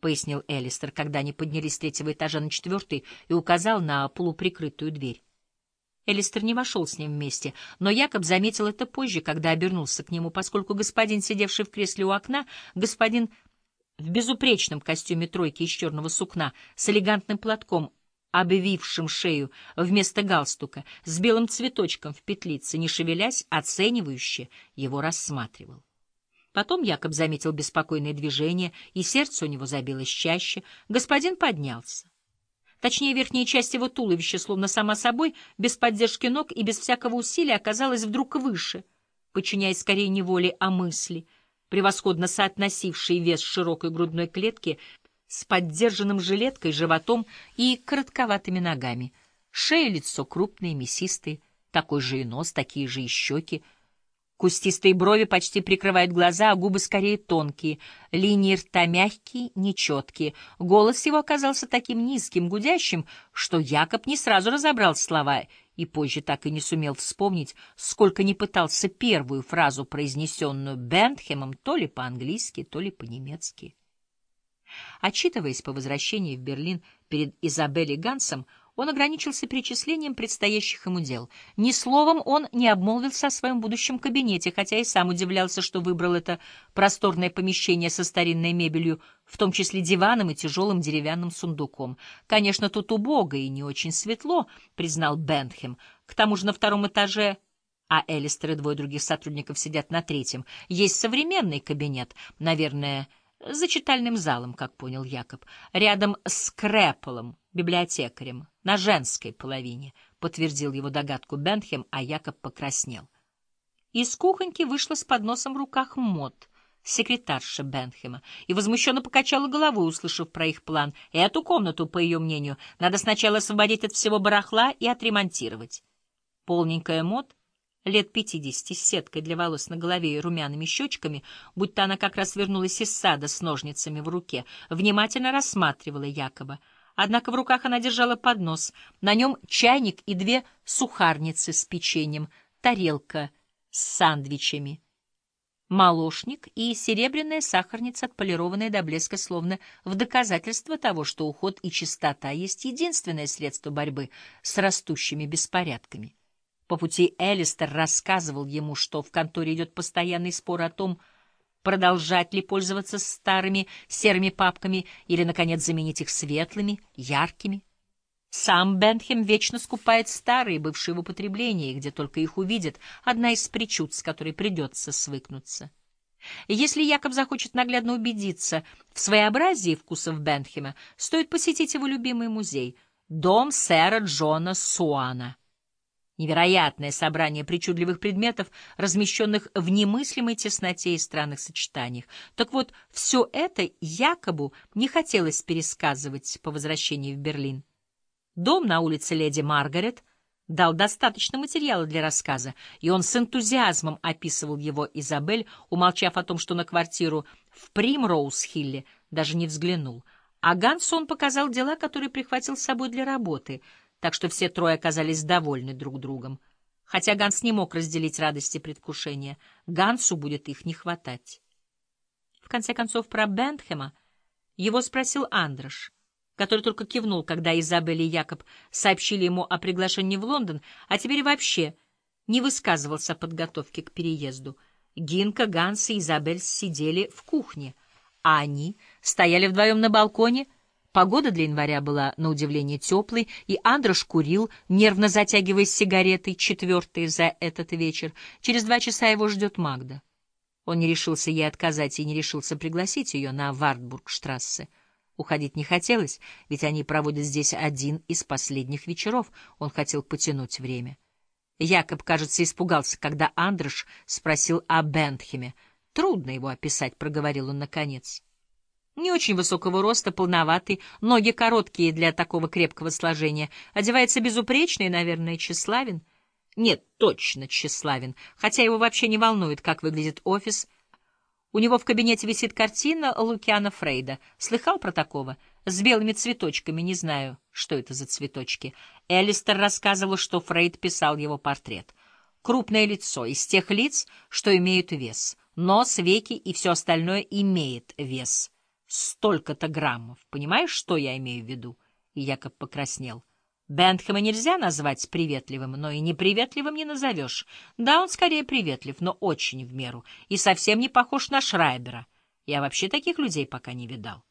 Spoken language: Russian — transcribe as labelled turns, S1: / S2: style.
S1: — пояснил Элистер, когда они поднялись с третьего этажа на четвертый и указал на полуприкрытую дверь. Элистер не вошел с ним вместе, но Якоб заметил это позже, когда обернулся к нему, поскольку господин, сидевший в кресле у окна, господин в безупречном костюме тройки из черного сукна, с элегантным платком, обвившим шею вместо галстука, с белым цветочком в петлице, не шевелясь, оценивающе его рассматривал. Потом Якоб заметил беспокойное движение, и сердце у него забилось чаще. Господин поднялся. Точнее, верхняя часть его туловища, словно сама собой, без поддержки ног и без всякого усилия, оказалась вдруг выше, подчиняясь скорее не воле, а мысли, превосходно соотносившей вес широкой грудной клетки с поддержанным жилеткой, животом и коротковатыми ногами. Шея, лицо крупные, мясистые, такой же и нос, такие же и щеки — Кустистые брови почти прикрывают глаза, а губы скорее тонкие, линии рта мягкие, нечеткие. Голос его оказался таким низким, гудящим, что Якоб не сразу разобрал слова и позже так и не сумел вспомнить, сколько не пытался первую фразу, произнесенную Бентхемом, то ли по-английски, то ли по-немецки. Отчитываясь по возвращении в Берлин перед Изабеллой Гансом, он ограничился перечислением предстоящих ему дел. Ни словом он не обмолвился о своем будущем кабинете, хотя и сам удивлялся, что выбрал это просторное помещение со старинной мебелью, в том числе диваном и тяжелым деревянным сундуком. «Конечно, тут убого и не очень светло», — признал Бентхем. «К тому же на втором этаже...» а Элистер и двое других сотрудников сидят на третьем. Есть современный кабинет, наверное, за читальным залом, как понял Якоб, рядом с Крэпполом, библиотекарем, на женской половине, подтвердил его догадку Бентхем, а Якоб покраснел. Из кухоньки вышла с подносом в руках Мот, секретарша Бентхема, и возмущенно покачала головой, услышав про их план. Эту комнату, по ее мнению, надо сначала освободить от всего барахла и отремонтировать. Полненькая Мот лет пятидесяти, с сеткой для волос на голове и румяными щечками, будто она как раз вернулась из сада с ножницами в руке, внимательно рассматривала Якоба. Однако в руках она держала поднос, на нем чайник и две сухарницы с печеньем, тарелка с сандвичами, молочник и серебряная сахарница, отполированная до блеска, словно в доказательство того, что уход и чистота есть единственное средство борьбы с растущими беспорядками. По пути Элистер рассказывал ему, что в конторе идет постоянный спор о том, продолжать ли пользоваться старыми серыми папками или, наконец, заменить их светлыми, яркими. Сам Бентхем вечно скупает старые, бывшие в употреблении, где только их увидит, одна из причуд, с которой придется свыкнуться. Если Якоб захочет наглядно убедиться в своеобразии вкусов Бентхема, стоит посетить его любимый музей — дом сэра Джона Суана — Невероятное собрание причудливых предметов, размещенных в немыслимой тесноте и странных сочетаниях. Так вот, все это якобы не хотелось пересказывать по возвращении в Берлин. Дом на улице Леди Маргарет дал достаточно материала для рассказа, и он с энтузиазмом описывал его Изабель, умолчав о том, что на квартиру в Примроуз-Хилле даже не взглянул. А Гансу он показал дела, которые прихватил с собой для работы — так что все трое оказались довольны друг другом. Хотя Ганс не мог разделить радости предвкушения, Гансу будет их не хватать. В конце концов, про Бентхема его спросил Андрош, который только кивнул, когда Изабель и Якоб сообщили ему о приглашении в Лондон, а теперь вообще не высказывался о подготовке к переезду. Гинка, Ганс и Изабель сидели в кухне, а они стояли вдвоем на балконе — Погода для января была, на удивление, теплой, и Андрош курил, нервно затягиваясь сигаретой, четвертой за этот вечер. Через два часа его ждет Магда. Он не решился ей отказать и не решился пригласить ее на Вартбургштрассе. Уходить не хотелось, ведь они проводят здесь один из последних вечеров. Он хотел потянуть время. Якоб, кажется, испугался, когда Андрош спросил о Бентхеме. «Трудно его описать», — проговорил он наконец. Не очень высокого роста, полноватый, ноги короткие для такого крепкого сложения. Одевается безупречно и, наверное, тщеславен. Нет, точно тщеславен, хотя его вообще не волнует, как выглядит офис. У него в кабинете висит картина Лукиана Фрейда. Слыхал про такого? С белыми цветочками, не знаю, что это за цветочки. Элистер рассказывал, что Фрейд писал его портрет. Крупное лицо, из тех лиц, что имеют вес. Нос, веки и все остальное имеет вес. Столько-то граммов. Понимаешь, что я имею в виду? И Якоб покраснел. Бентхэма нельзя назвать приветливым, но и неприветливым не назовешь. Да, он скорее приветлив, но очень в меру, и совсем не похож на Шрайбера. Я вообще таких людей пока не видал.